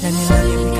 奶奶，奶奶。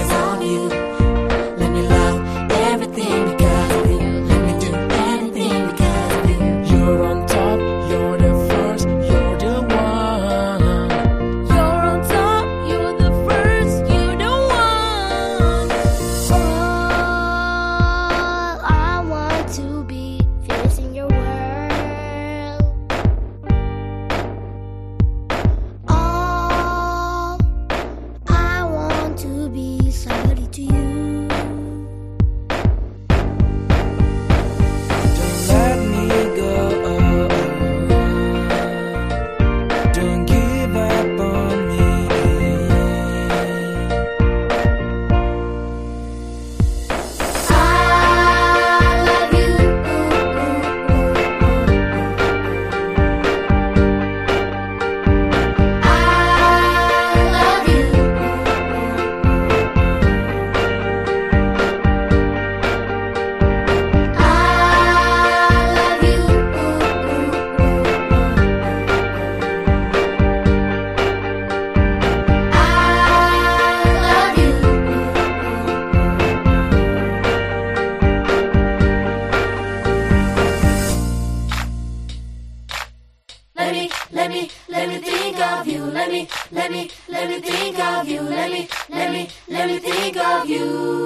Let me, let me, let me think of you. Let me, let me, let me think of you.